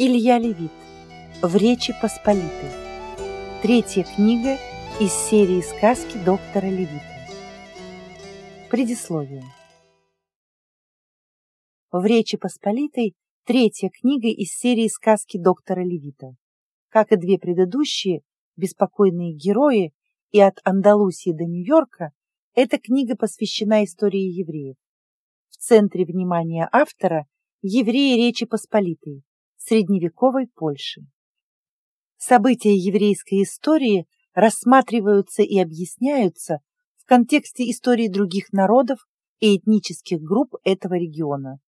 Илья Левит. В Речи Посполитой. Третья книга из серии сказки доктора Левита. Предисловие. В Речи Посполитой третья книга из серии сказки доктора Левита. Как и две предыдущие, «Беспокойные герои» и «От Андалусии до Нью-Йорка», эта книга посвящена истории евреев. В центре внимания автора – евреи Речи Посполитой, средневековой Польши. События еврейской истории рассматриваются и объясняются в контексте истории других народов и этнических групп этого региона.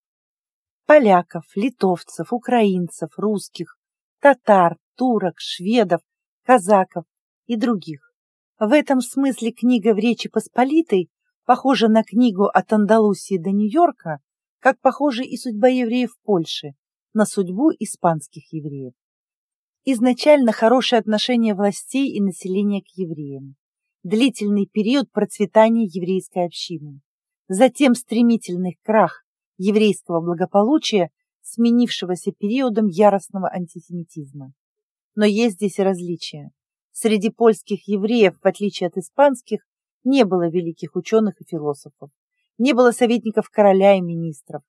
Поляков, литовцев, украинцев, русских, татар, турок, шведов, казаков и других. В этом смысле книга в Речи Посполитой похожа на книгу от Андалусии до Нью-Йорка, как похожа и судьба евреев в Польше, на судьбу испанских евреев. Изначально хорошее отношение властей и населения к евреям. Длительный период процветания еврейской общины. Затем стремительный крах еврейского благополучия, сменившегося периодом яростного антисемитизма. Но есть здесь различия. Среди польских евреев, в отличие от испанских, не было великих ученых и философов, не было советников короля и министров,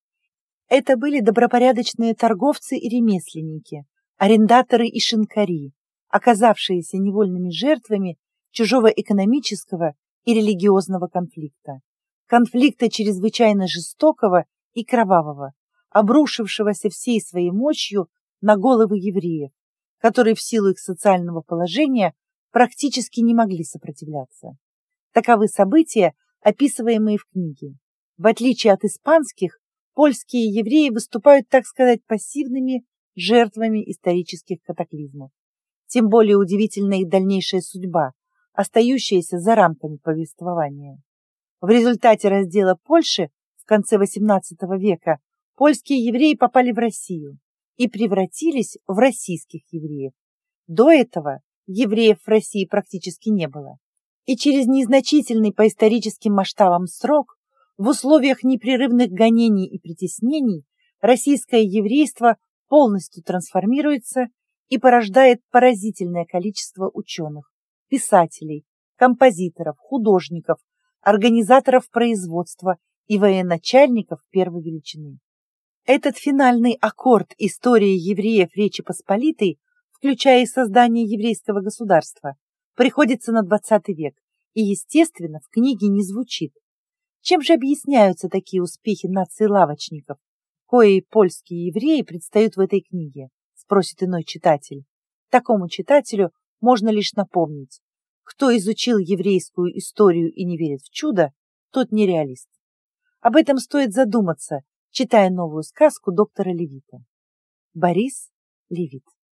это были добропорядочные торговцы и ремесленники, арендаторы и шинкари, оказавшиеся невольными жертвами чужого экономического и религиозного конфликта. Конфликта чрезвычайно жестокого и кровавого, обрушившегося всей своей мощью на головы евреев, которые в силу их социального положения практически не могли сопротивляться. Таковы события, описываемые в книге. В отличие от испанских, польские евреи выступают, так сказать, пассивными жертвами исторических катаклизмов. Тем более удивительна их дальнейшая судьба, остающаяся за рамками повествования. В результате раздела Польши в конце XVIII века польские евреи попали в Россию и превратились в российских евреев. До этого евреев в России практически не было. И через незначительный по историческим масштабам срок в условиях непрерывных гонений и притеснений российское еврейство полностью трансформируется и порождает поразительное количество ученых, писателей, композиторов, художников, организаторов производства и военачальников первой величины. Этот финальный аккорд истории евреев Речи Посполитой, включая и создание еврейского государства, приходится на XX век и, естественно, в книге не звучит. Чем же объясняются такие успехи нации лавочников, кои польские евреи предстают в этой книге, спросит иной читатель. Такому читателю можно лишь напомнить, кто изучил еврейскую историю и не верит в чудо, тот нереалист. Об этом стоит задуматься, читая новую сказку доктора Левита. Борис Левит